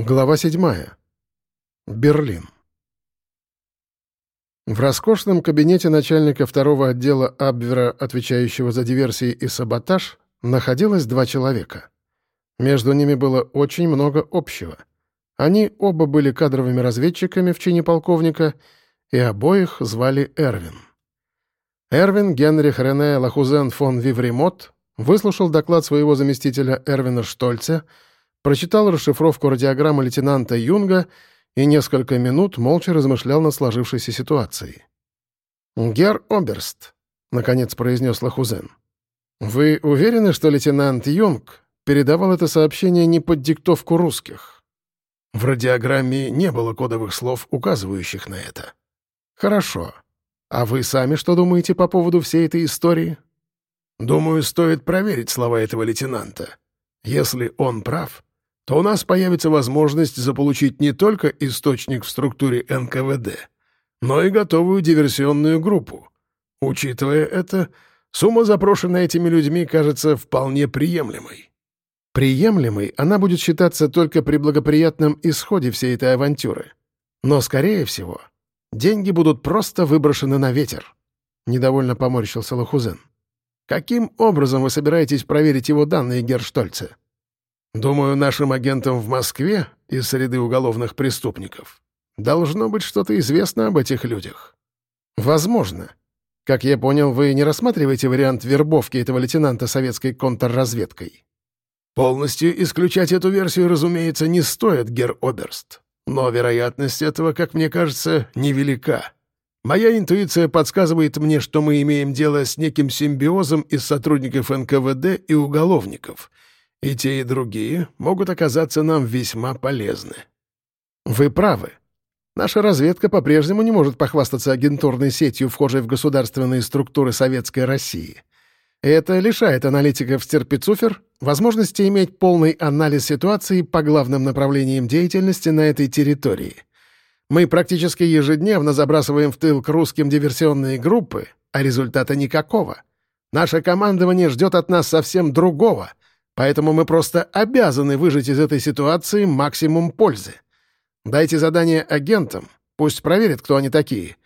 Глава 7. Берлин. В роскошном кабинете начальника второго отдела Абвера, отвечающего за диверсии и саботаж, находилось два человека. Между ними было очень много общего. Они оба были кадровыми разведчиками в чине полковника, и обоих звали Эрвин. Эрвин Генрих Рене Лахузен фон Вивремот выслушал доклад своего заместителя Эрвина Штольца — прочитал расшифровку радиограммы лейтенанта Юнга и несколько минут молча размышлял над сложившейся ситуацией. «Гер Оберст», — наконец произнес Лахузен, — «вы уверены, что лейтенант Юнг передавал это сообщение не под диктовку русских?» В радиограмме не было кодовых слов, указывающих на это. «Хорошо. А вы сами что думаете по поводу всей этой истории?» «Думаю, стоит проверить слова этого лейтенанта. Если он прав, то у нас появится возможность заполучить не только источник в структуре НКВД, но и готовую диверсионную группу. Учитывая это, сумма, запрошенная этими людьми, кажется вполне приемлемой. Приемлемой она будет считаться только при благоприятном исходе всей этой авантюры. Но, скорее всего, деньги будут просто выброшены на ветер. Недовольно поморщился Лохузен. Каким образом вы собираетесь проверить его данные, Герштольце? Думаю, нашим агентам в Москве из среды уголовных преступников должно быть что-то известно об этих людях. Возможно. Как я понял, вы не рассматриваете вариант вербовки этого лейтенанта советской контрразведкой. Полностью исключать эту версию, разумеется, не стоит, Гер Оберст. Но вероятность этого, как мне кажется, невелика. Моя интуиция подсказывает мне, что мы имеем дело с неким симбиозом из сотрудников НКВД и уголовников — и те, и другие могут оказаться нам весьма полезны. Вы правы. Наша разведка по-прежнему не может похвастаться агентурной сетью, вхожей в государственные структуры Советской России. Это лишает аналитиков Стерпицуфер возможности иметь полный анализ ситуации по главным направлениям деятельности на этой территории. Мы практически ежедневно забрасываем в тыл к русским диверсионные группы, а результата никакого. Наше командование ждет от нас совсем другого — Поэтому мы просто обязаны выжать из этой ситуации максимум пользы. Дайте задание агентам, пусть проверят, кто они такие.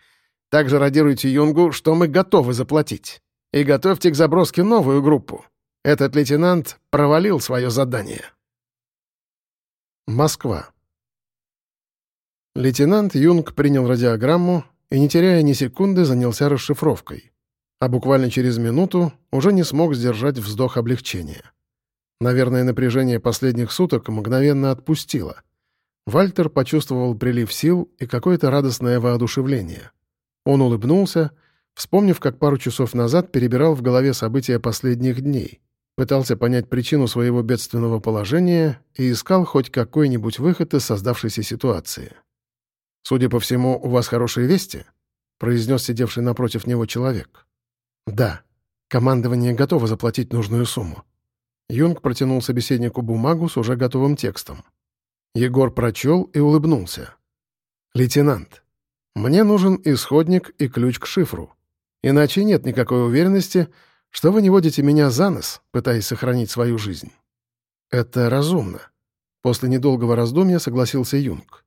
Также радируйте Юнгу, что мы готовы заплатить. И готовьте к заброске новую группу. Этот лейтенант провалил свое задание. Москва. Лейтенант Юнг принял радиограмму и, не теряя ни секунды, занялся расшифровкой. А буквально через минуту уже не смог сдержать вздох облегчения. Наверное, напряжение последних суток мгновенно отпустило. Вальтер почувствовал прилив сил и какое-то радостное воодушевление. Он улыбнулся, вспомнив, как пару часов назад перебирал в голове события последних дней, пытался понять причину своего бедственного положения и искал хоть какой-нибудь выход из создавшейся ситуации. «Судя по всему, у вас хорошие вести?» — произнес сидевший напротив него человек. «Да. Командование готово заплатить нужную сумму. Юнг протянул собеседнику бумагу с уже готовым текстом. Егор прочел и улыбнулся. «Лейтенант, мне нужен исходник и ключ к шифру. Иначе нет никакой уверенности, что вы не водите меня за нос, пытаясь сохранить свою жизнь». «Это разумно», — после недолгого раздумья согласился Юнг.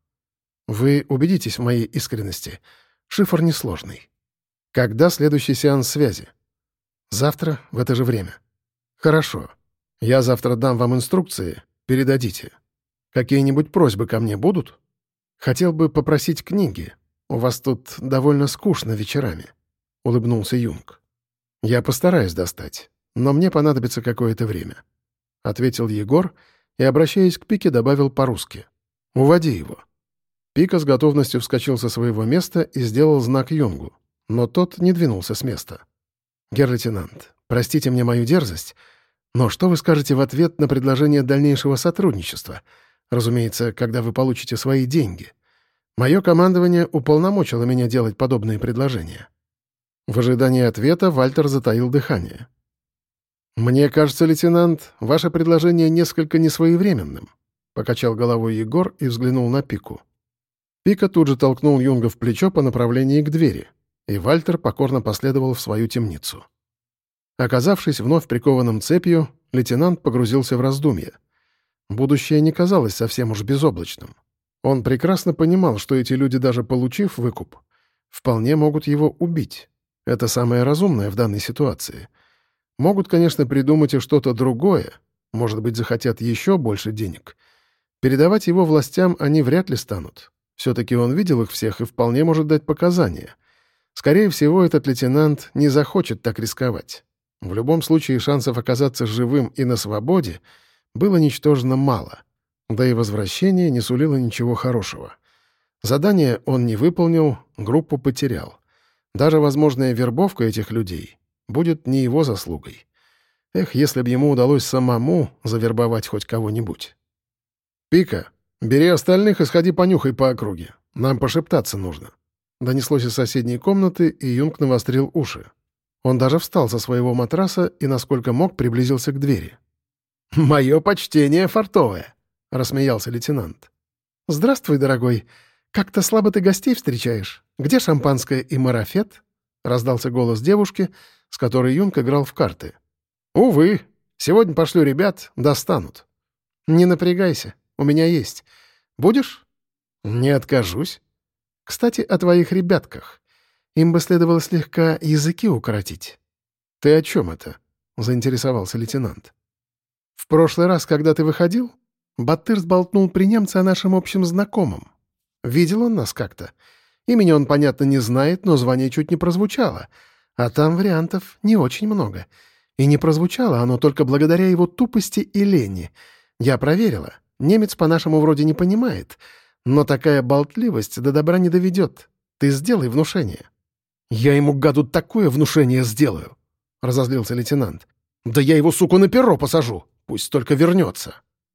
«Вы убедитесь в моей искренности. Шифр несложный. Когда следующий сеанс связи?» «Завтра в это же время». «Хорошо. Я завтра дам вам инструкции, передадите. Какие-нибудь просьбы ко мне будут? Хотел бы попросить книги. У вас тут довольно скучно вечерами», — улыбнулся Юнг. «Я постараюсь достать, но мне понадобится какое-то время», — ответил Егор и, обращаясь к Пике, добавил по-русски. «Уводи его». Пика с готовностью вскочил со своего места и сделал знак Юнгу, но тот не двинулся с места. «Гер-лейтенант, простите мне мою дерзость, но что вы скажете в ответ на предложение дальнейшего сотрудничества? Разумеется, когда вы получите свои деньги. Мое командование уполномочило меня делать подобные предложения». В ожидании ответа Вальтер затаил дыхание. «Мне кажется, лейтенант, ваше предложение несколько несвоевременным», — покачал головой Егор и взглянул на Пику. Пика тут же толкнул Юнга в плечо по направлению к двери, и Вальтер покорно последовал в свою темницу. Оказавшись вновь прикованным цепью, лейтенант погрузился в раздумья. Будущее не казалось совсем уж безоблачным. Он прекрасно понимал, что эти люди, даже получив выкуп, вполне могут его убить. Это самое разумное в данной ситуации. Могут, конечно, придумать и что-то другое, может быть, захотят еще больше денег. Передавать его властям они вряд ли станут. Все-таки он видел их всех и вполне может дать показания. Скорее всего, этот лейтенант не захочет так рисковать. В любом случае, шансов оказаться живым и на свободе было ничтожно мало. Да и возвращение не сулило ничего хорошего. Задание он не выполнил, группу потерял. Даже возможная вербовка этих людей будет не его заслугой. Эх, если бы ему удалось самому завербовать хоть кого-нибудь. «Пика, бери остальных и сходи понюхай по округе. Нам пошептаться нужно». Донеслось из соседней комнаты, и Юнг навострил уши. Он даже встал со своего матраса и, насколько мог, приблизился к двери. «Мое почтение фартовое!» — рассмеялся лейтенант. «Здравствуй, дорогой. Как-то слабо ты гостей встречаешь. Где шампанское и марафет?» — раздался голос девушки, с которой Юнг играл в карты. «Увы. Сегодня пошлю ребят, достанут». «Не напрягайся. У меня есть. Будешь?» «Не откажусь». «Кстати, о твоих ребятках. Им бы следовало слегка языки укоротить». «Ты о чем это?» — заинтересовался лейтенант. «В прошлый раз, когда ты выходил, Батыр сболтнул при немце о нашем общем знакомом. Видел он нас как-то. Имени он, понятно, не знает, но звание чуть не прозвучало. А там вариантов не очень много. И не прозвучало оно только благодаря его тупости и лени. Я проверила. Немец по-нашему вроде не понимает. Но такая болтливость до добра не доведет. Ты сделай внушение». «Я ему, гаду, такое внушение сделаю!» — разозлился лейтенант. «Да я его, суку, на перо посажу! Пусть только вернется!»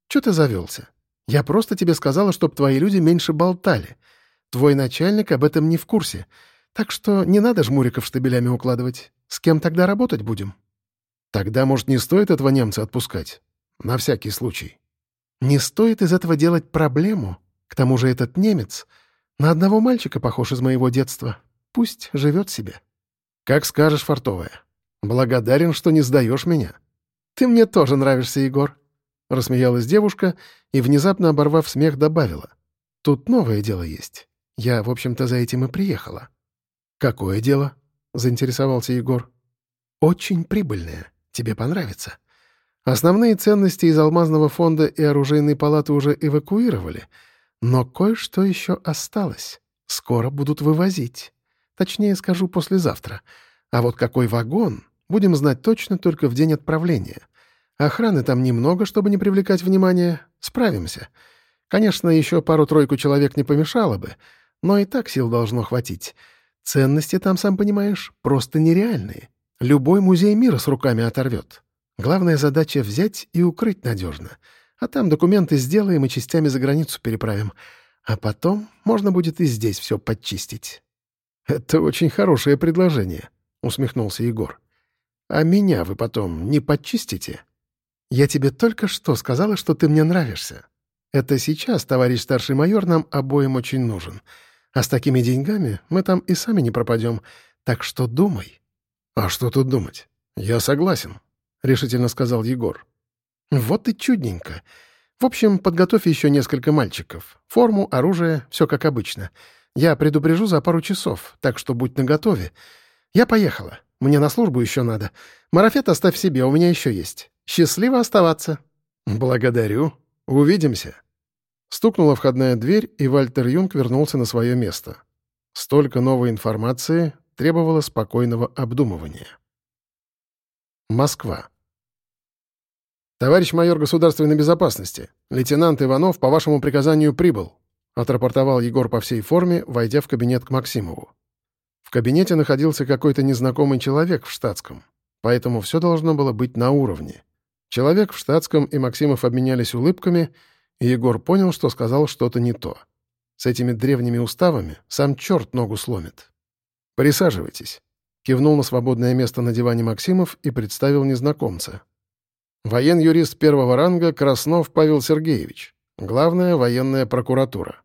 «Чё ты завелся? Я просто тебе сказала, чтоб твои люди меньше болтали. Твой начальник об этом не в курсе. Так что не надо жмуриков штабелями укладывать. С кем тогда работать будем?» «Тогда, может, не стоит этого немца отпускать? На всякий случай». «Не стоит из этого делать проблему. К тому же этот немец на одного мальчика похож из моего детства. Пусть живет себе. Как скажешь, фартовая. Благодарен, что не сдаешь меня. Ты мне тоже нравишься, Егор. Рассмеялась девушка и, внезапно оборвав смех, добавила. Тут новое дело есть. Я, в общем-то, за этим и приехала. Какое дело? Заинтересовался Егор. Очень прибыльное. Тебе понравится. Основные ценности из алмазного фонда и оружейной палаты уже эвакуировали, но кое-что еще осталось. Скоро будут вывозить. Точнее скажу, послезавтра. А вот какой вагон, будем знать точно только в день отправления. Охраны там немного, чтобы не привлекать внимания. Справимся. Конечно, еще пару-тройку человек не помешало бы, но и так сил должно хватить. Ценности там, сам понимаешь, просто нереальные. Любой музей мира с руками оторвет. Главная задача — взять и укрыть надежно. А там документы сделаем и частями за границу переправим. А потом можно будет и здесь все подчистить. «Это очень хорошее предложение», — усмехнулся Егор. «А меня вы потом не подчистите?» «Я тебе только что сказала, что ты мне нравишься. Это сейчас, товарищ старший майор, нам обоим очень нужен. А с такими деньгами мы там и сами не пропадем. Так что думай». «А что тут думать? Я согласен», — решительно сказал Егор. «Вот и чудненько. В общем, подготовь еще несколько мальчиков. Форму, оружие, все как обычно. Я предупрежу за пару часов, так что будь наготове. Я поехала. Мне на службу еще надо. Марафет оставь себе, у меня еще есть. Счастливо оставаться». «Благодарю. Увидимся». Стукнула входная дверь, и Вальтер Юнг вернулся на свое место. Столько новой информации требовало спокойного обдумывания. Москва. «Товарищ майор государственной безопасности, лейтенант Иванов по вашему приказанию прибыл. — отрапортовал Егор по всей форме, войдя в кабинет к Максимову. В кабинете находился какой-то незнакомый человек в штатском, поэтому все должно было быть на уровне. Человек в штатском и Максимов обменялись улыбками, и Егор понял, что сказал что-то не то. С этими древними уставами сам черт ногу сломит. «Присаживайтесь», — кивнул на свободное место на диване Максимов и представил незнакомца. Воен-юрист первого ранга Краснов Павел Сергеевич. Главная военная прокуратура.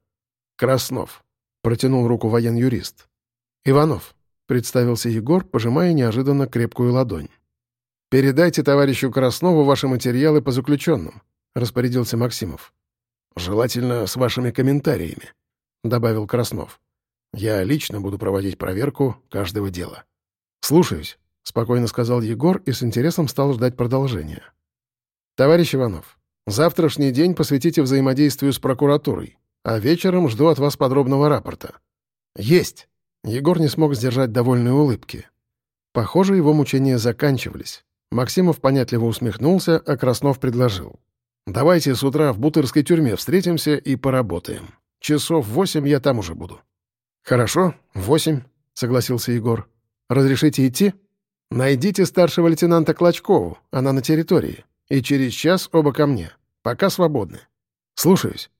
Краснов. Протянул руку воен-юрист. Иванов. Представился Егор, пожимая неожиданно крепкую ладонь. «Передайте товарищу Краснову ваши материалы по заключенным. распорядился Максимов. «Желательно с вашими комментариями», — добавил Краснов. «Я лично буду проводить проверку каждого дела». «Слушаюсь», — спокойно сказал Егор и с интересом стал ждать продолжения. «Товарищ Иванов, завтрашний день посвятите взаимодействию с прокуратурой, а вечером жду от вас подробного рапорта». «Есть!» — Егор не смог сдержать довольной улыбки. Похоже, его мучения заканчивались. Максимов понятливо усмехнулся, а Краснов предложил. «Давайте с утра в Бутырской тюрьме встретимся и поработаем. Часов восемь я там уже буду». «Хорошо, восемь», — согласился Егор. «Разрешите идти?» «Найдите старшего лейтенанта Клочкову, она на территории. И через час оба ко мне. Пока свободны». «Слушаюсь».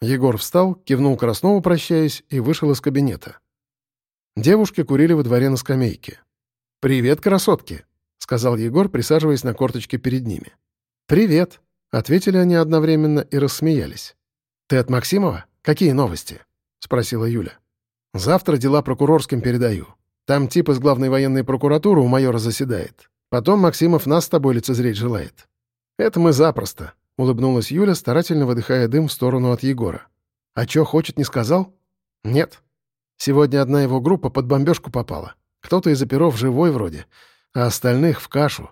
Егор встал, кивнул Краснову, прощаясь, и вышел из кабинета. Девушки курили во дворе на скамейке. «Привет, красотки!» — сказал Егор, присаживаясь на корточке перед ними. «Привет!» — ответили они одновременно и рассмеялись. «Ты от Максимова? Какие новости?» — спросила Юля. «Завтра дела прокурорским передаю. Там тип из главной военной прокуратуры у майора заседает. Потом Максимов нас с тобой лицезреть желает». «Это мы запросто», — улыбнулась Юля, старательно выдыхая дым в сторону от Егора. «А чё, хочет, не сказал?» «Нет. Сегодня одна его группа под бомбежку попала. Кто-то из оперов живой вроде а остальных в кашу.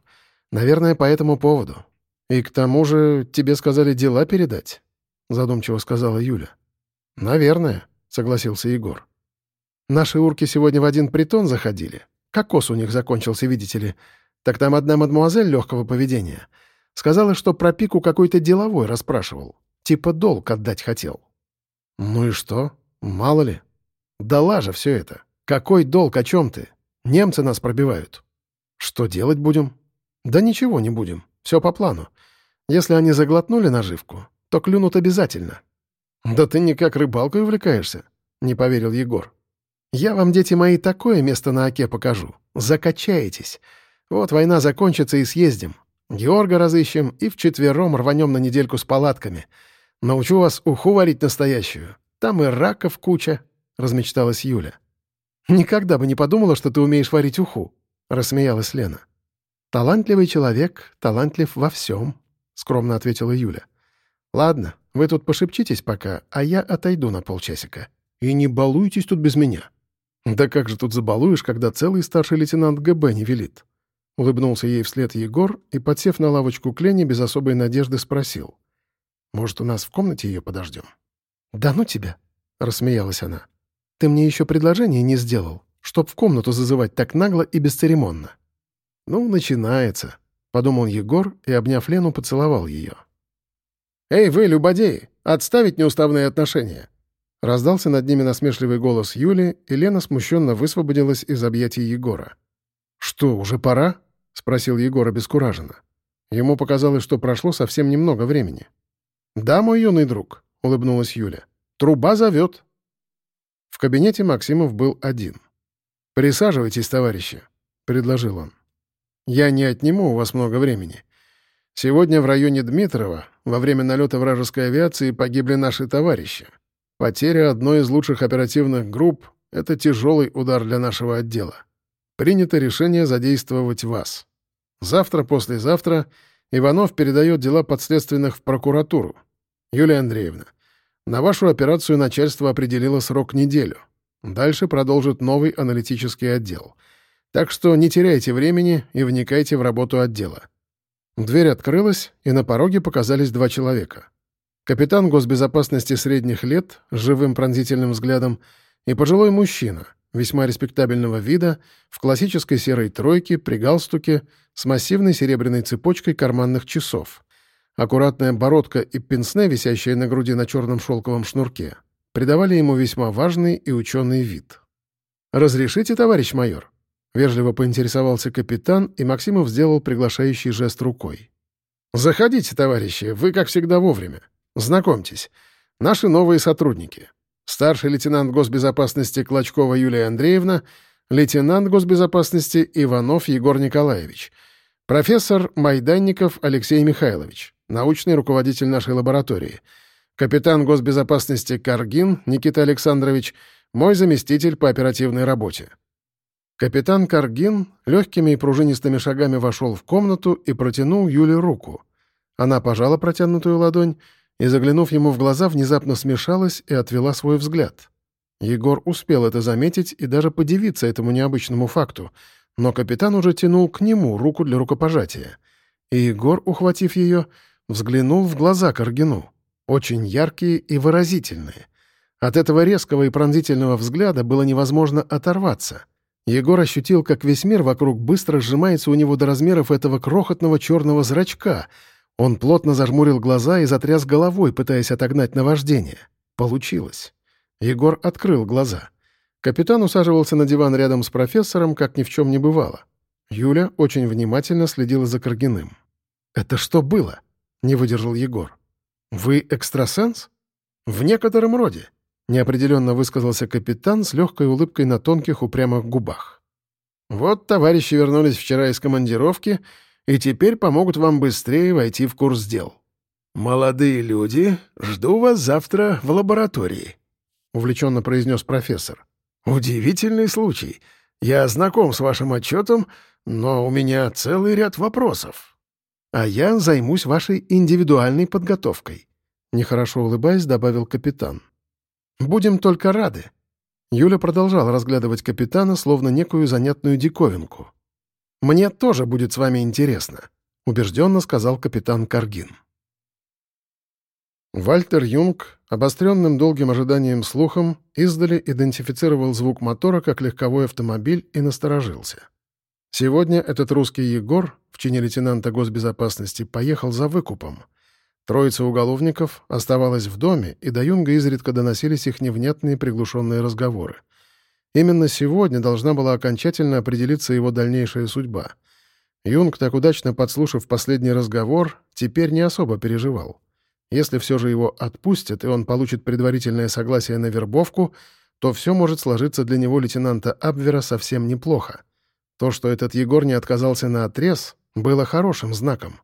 Наверное, по этому поводу. И к тому же тебе сказали дела передать?» — задумчиво сказала Юля. «Наверное», — согласился Егор. «Наши урки сегодня в один притон заходили. Кокос у них закончился, видите ли. Так там одна мадмуазель легкого поведения. Сказала, что про пику какой-то деловой расспрашивал. Типа долг отдать хотел». «Ну и что? Мало ли. Дала же все это. Какой долг, о чем ты? Немцы нас пробивают». Что делать будем? Да ничего не будем. Все по плану. Если они заглотнули наживку, то клюнут обязательно. Да ты никак рыбалкой увлекаешься, не поверил Егор. Я вам, дети мои, такое место на оке покажу. Закачаетесь. Вот война закончится и съездим. Георга разыщем и вчетвером рванем на недельку с палатками. Научу вас уху варить настоящую. Там и раков куча, — размечталась Юля. Никогда бы не подумала, что ты умеешь варить уху. — рассмеялась Лена. «Талантливый человек, талантлив во всем», — скромно ответила Юля. «Ладно, вы тут пошепчитесь пока, а я отойду на полчасика. И не балуйтесь тут без меня». «Да как же тут забалуешь, когда целый старший лейтенант ГБ не велит?» Улыбнулся ей вслед Егор и, подсев на лавочку к Лене, без особой надежды спросил. «Может, у нас в комнате ее подождем?» «Да ну тебя!» — рассмеялась она. «Ты мне еще предложение не сделал чтоб в комнату зазывать так нагло и бесцеремонно. «Ну, начинается», — подумал Егор и, обняв Лену, поцеловал ее. «Эй, вы, любодеи, отставить неуставные отношения!» Раздался над ними насмешливый голос Юли, и Лена смущенно высвободилась из объятий Егора. «Что, уже пора?» — спросил Егор обескураженно. Ему показалось, что прошло совсем немного времени. «Да, мой юный друг», — улыбнулась Юля. «Труба зовет». В кабинете Максимов был один. «Присаживайтесь, товарищи», — предложил он. «Я не отниму у вас много времени. Сегодня в районе Дмитрова во время налета вражеской авиации погибли наши товарищи. Потеря одной из лучших оперативных групп — это тяжелый удар для нашего отдела. Принято решение задействовать вас. Завтра-послезавтра Иванов передает дела подследственных в прокуратуру. Юлия Андреевна, на вашу операцию начальство определило срок неделю. Дальше продолжит новый аналитический отдел. Так что не теряйте времени и вникайте в работу отдела. Дверь открылась, и на пороге показались два человека. Капитан госбезопасности средних лет с живым пронзительным взглядом и пожилой мужчина, весьма респектабельного вида, в классической серой тройке, при галстуке, с массивной серебряной цепочкой карманных часов. Аккуратная бородка и пенсне, висящая на груди на черном шелковом шнурке, придавали ему весьма важный и ученый вид. «Разрешите, товарищ майор?» — вежливо поинтересовался капитан, и Максимов сделал приглашающий жест рукой. «Заходите, товарищи, вы, как всегда, вовремя. Знакомьтесь, наши новые сотрудники. Старший лейтенант госбезопасности Клочкова Юлия Андреевна, лейтенант госбезопасности Иванов Егор Николаевич, профессор Майданников Алексей Михайлович, научный руководитель нашей лаборатории — Капитан госбезопасности Каргин Никита Александрович, мой заместитель по оперативной работе. Капитан Каргин легкими и пружинистыми шагами вошел в комнату и протянул Юле руку. Она пожала протянутую ладонь и, заглянув ему в глаза, внезапно смешалась и отвела свой взгляд. Егор успел это заметить и даже подивиться этому необычному факту, но капитан уже тянул к нему руку для рукопожатия. И Егор, ухватив ее, взглянул в глаза Каргину. Очень яркие и выразительные. От этого резкого и пронзительного взгляда было невозможно оторваться. Егор ощутил, как весь мир вокруг быстро сжимается у него до размеров этого крохотного черного зрачка. Он плотно зажмурил глаза и затряс головой, пытаясь отогнать наваждение. Получилось. Егор открыл глаза. Капитан усаживался на диван рядом с профессором, как ни в чем не бывало. Юля очень внимательно следила за Каргиным. «Это что было?» — не выдержал Егор. «Вы экстрасенс?» «В некотором роде», — неопределенно высказался капитан с легкой улыбкой на тонких упрямых губах. «Вот товарищи вернулись вчера из командировки и теперь помогут вам быстрее войти в курс дел». «Молодые люди, жду вас завтра в лаборатории», — увлеченно произнес профессор. «Удивительный случай. Я знаком с вашим отчетом, но у меня целый ряд вопросов. А я займусь вашей индивидуальной подготовкой», — нехорошо улыбаясь, добавил капитан. «Будем только рады». Юля продолжала разглядывать капитана, словно некую занятную диковинку. «Мне тоже будет с вами интересно», — убежденно сказал капитан Каргин. Вальтер Юнг, обостренным долгим ожиданием слухом, издали идентифицировал звук мотора как легковой автомобиль и насторожился. Сегодня этот русский Егор в чине лейтенанта госбезопасности поехал за выкупом. Троица уголовников оставалась в доме, и до Юнга изредка доносились их невнятные приглушенные разговоры. Именно сегодня должна была окончательно определиться его дальнейшая судьба. Юнг, так удачно подслушав последний разговор, теперь не особо переживал. Если все же его отпустят, и он получит предварительное согласие на вербовку, то все может сложиться для него лейтенанта Абвера совсем неплохо. То, что этот Егор не отказался на отрез, было хорошим знаком.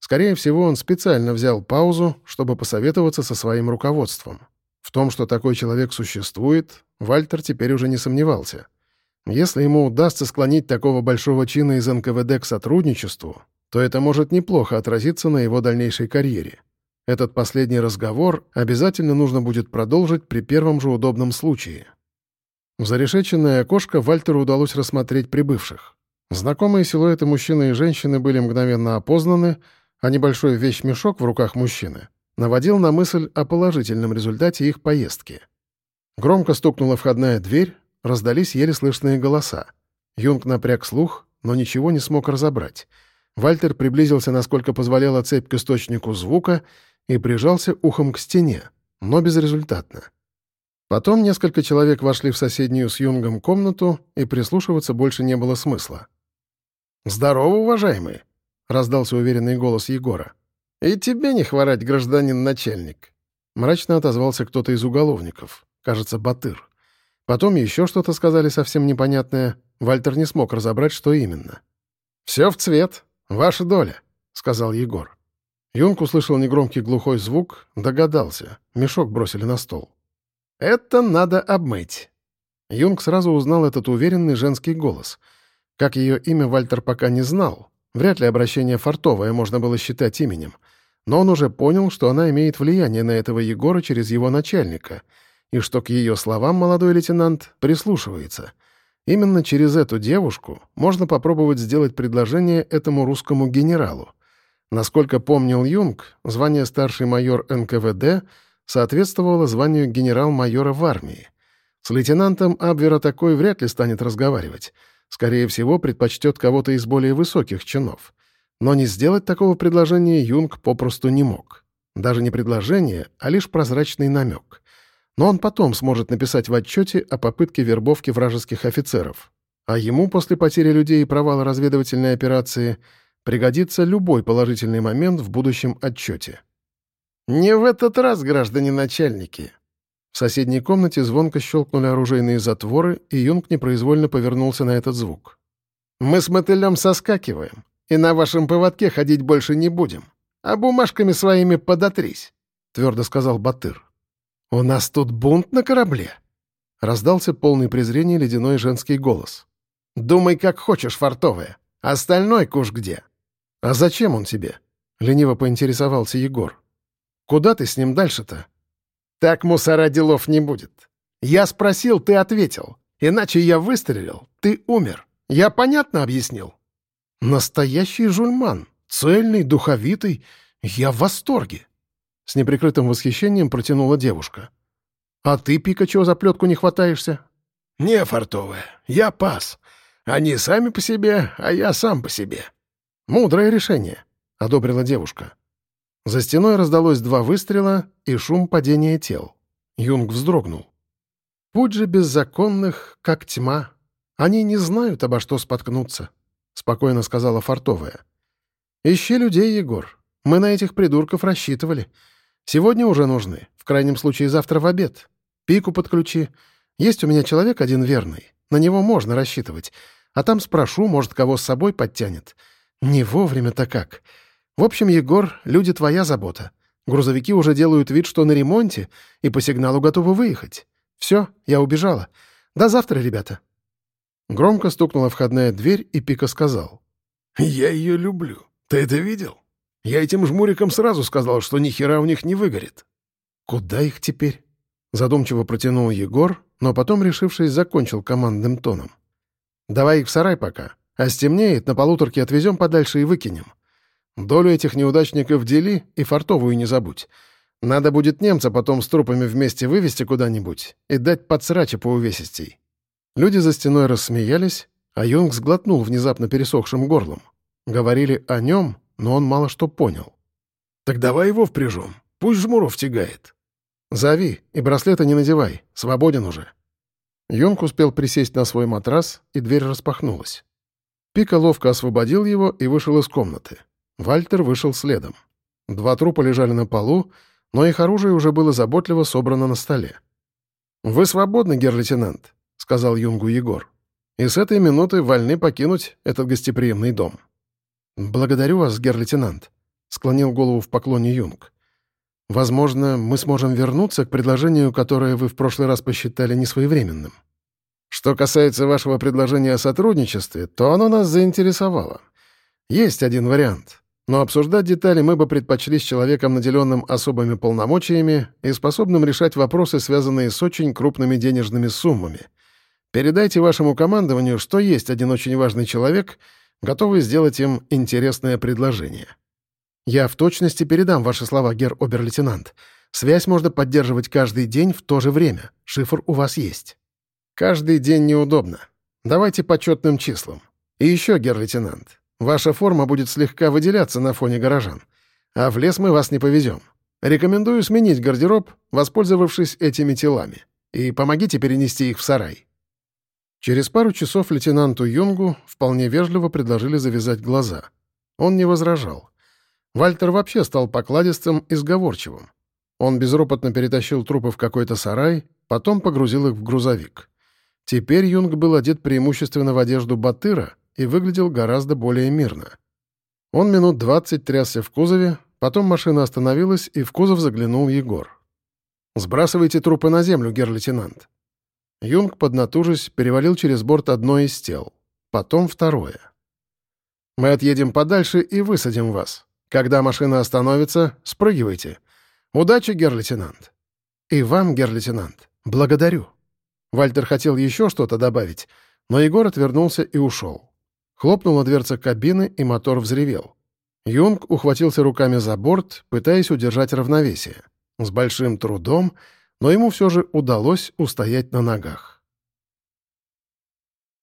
Скорее всего, он специально взял паузу, чтобы посоветоваться со своим руководством. В том, что такой человек существует, Вальтер теперь уже не сомневался. Если ему удастся склонить такого большого чина из НКВД к сотрудничеству, то это может неплохо отразиться на его дальнейшей карьере. Этот последний разговор обязательно нужно будет продолжить при первом же удобном случае. В зарешеченное окошко Вальтеру удалось рассмотреть прибывших. Знакомые силуэты мужчины и женщины были мгновенно опознаны, а небольшой вещмешок в руках мужчины наводил на мысль о положительном результате их поездки. Громко стукнула входная дверь, раздались еле слышные голоса. Юнг напряг слух, но ничего не смог разобрать. Вальтер приблизился, насколько позволяла цепь к источнику звука, и прижался ухом к стене, но безрезультатно. Потом несколько человек вошли в соседнюю с Юнгом комнату, и прислушиваться больше не было смысла. «Здорово, уважаемый!» — раздался уверенный голос Егора. «И тебе не хворать, гражданин начальник!» Мрачно отозвался кто-то из уголовников, кажется, Батыр. Потом еще что-то сказали совсем непонятное. Вальтер не смог разобрать, что именно. «Все в цвет. Ваша доля», — сказал Егор. Юнг услышал негромкий глухой звук, догадался. Мешок бросили на стол. «Это надо обмыть». Юнг сразу узнал этот уверенный женский голос. Как ее имя Вальтер пока не знал. Вряд ли обращение фартовое можно было считать именем. Но он уже понял, что она имеет влияние на этого Егора через его начальника, и что к ее словам молодой лейтенант прислушивается. Именно через эту девушку можно попробовать сделать предложение этому русскому генералу. Насколько помнил Юнг, звание старший майор НКВД соответствовало званию генерал-майора в армии. С лейтенантом Абвера такой вряд ли станет разговаривать. Скорее всего, предпочтет кого-то из более высоких чинов. Но не сделать такого предложения Юнг попросту не мог. Даже не предложение, а лишь прозрачный намек. Но он потом сможет написать в отчете о попытке вербовки вражеских офицеров. А ему после потери людей и провала разведывательной операции — пригодится любой положительный момент в будущем отчете. «Не в этот раз, граждане начальники!» В соседней комнате звонко щелкнули оружейные затворы, и Юнг непроизвольно повернулся на этот звук. «Мы с мотылем соскакиваем, и на вашем поводке ходить больше не будем, а бумажками своими подотрись», — твердо сказал Батыр. «У нас тут бунт на корабле», — раздался полный презрения ледяной женский голос. «Думай, как хочешь, фартовая. Остальной куш где?» «А зачем он тебе?» — лениво поинтересовался Егор. «Куда ты с ним дальше-то?» «Так мусора делов не будет. Я спросил, ты ответил. Иначе я выстрелил, ты умер. Я понятно объяснил?» «Настоящий жульман. Цельный, духовитый. Я в восторге!» С неприкрытым восхищением протянула девушка. «А ты, Пика, чего за плетку не хватаешься?» «Не, фартовая, я пас. Они сами по себе, а я сам по себе». «Мудрое решение», — одобрила девушка. За стеной раздалось два выстрела и шум падения тел. Юнг вздрогнул. «Путь же беззаконных, как тьма. Они не знают, обо что споткнуться», — спокойно сказала Фартовая. «Ищи людей, Егор. Мы на этих придурков рассчитывали. Сегодня уже нужны, в крайнем случае завтра в обед. Пику подключи. Есть у меня человек один верный. На него можно рассчитывать. А там спрошу, может, кого с собой подтянет. Не вовремя-то как. В общем, Егор, люди твоя забота. Грузовики уже делают вид, что на ремонте, и по сигналу готовы выехать. Все, я убежала. До завтра, ребята». Громко стукнула входная дверь, и Пика сказал. «Я ее люблю. Ты это видел? Я этим жмурикам сразу сказал, что ни хера у них не выгорит». «Куда их теперь?» Задумчиво протянул Егор, но потом, решившись, закончил командным тоном. «Давай их в сарай пока, а стемнеет, на полуторке отвезем подальше и выкинем. Долю этих неудачников дели и фартовую не забудь. Надо будет немца потом с трупами вместе вывести куда-нибудь и дать подсрача по увесистей». Люди за стеной рассмеялись, а Юнг сглотнул внезапно пересохшим горлом. Говорили о нем, но он мало что понял. «Так давай его впряжем, пусть Жмуров тягает». «Зови, и браслета не надевай, свободен уже». Юнг успел присесть на свой матрас, и дверь распахнулась. Пика ловко освободил его и вышел из комнаты. Вальтер вышел следом. Два трупа лежали на полу, но их оружие уже было заботливо собрано на столе. «Вы свободны, гер-лейтенант», — сказал Юнгу Егор. «И с этой минуты вольны покинуть этот гостеприимный дом». «Благодарю вас, гер-лейтенант», — склонил голову в поклоне Юнг. Возможно, мы сможем вернуться к предложению, которое вы в прошлый раз посчитали несвоевременным. Что касается вашего предложения о сотрудничестве, то оно нас заинтересовало. Есть один вариант. Но обсуждать детали мы бы предпочли с человеком, наделенным особыми полномочиями и способным решать вопросы, связанные с очень крупными денежными суммами. Передайте вашему командованию, что есть один очень важный человек, готовый сделать им интересное предложение. «Я в точности передам ваши слова, гер обер-лейтенант. Связь можно поддерживать каждый день в то же время. Шифр у вас есть». «Каждый день неудобно. Давайте по четным числам. И еще, гер-лейтенант, ваша форма будет слегка выделяться на фоне горожан. А в лес мы вас не повезем. Рекомендую сменить гардероб, воспользовавшись этими телами. И помогите перенести их в сарай». Через пару часов лейтенанту Юнгу вполне вежливо предложили завязать глаза. Он не возражал. Вальтер вообще стал покладистым и сговорчивым. Он безропотно перетащил трупы в какой-то сарай, потом погрузил их в грузовик. Теперь Юнг был одет преимущественно в одежду батыра и выглядел гораздо более мирно. Он минут двадцать трясся в кузове, потом машина остановилась, и в кузов заглянул Егор. «Сбрасывайте трупы на землю, гер-лейтенант». Юнг, поднатужись, перевалил через борт одно из тел, потом второе. «Мы отъедем подальше и высадим вас», когда машина остановится, спрыгивайте. Удачи, гер-лейтенант. И вам, гер-лейтенант, благодарю. Вальтер хотел еще что-то добавить, но Егор отвернулся и ушел. Хлопнула дверца кабины, и мотор взревел. Юнг ухватился руками за борт, пытаясь удержать равновесие. С большим трудом, но ему все же удалось устоять на ногах.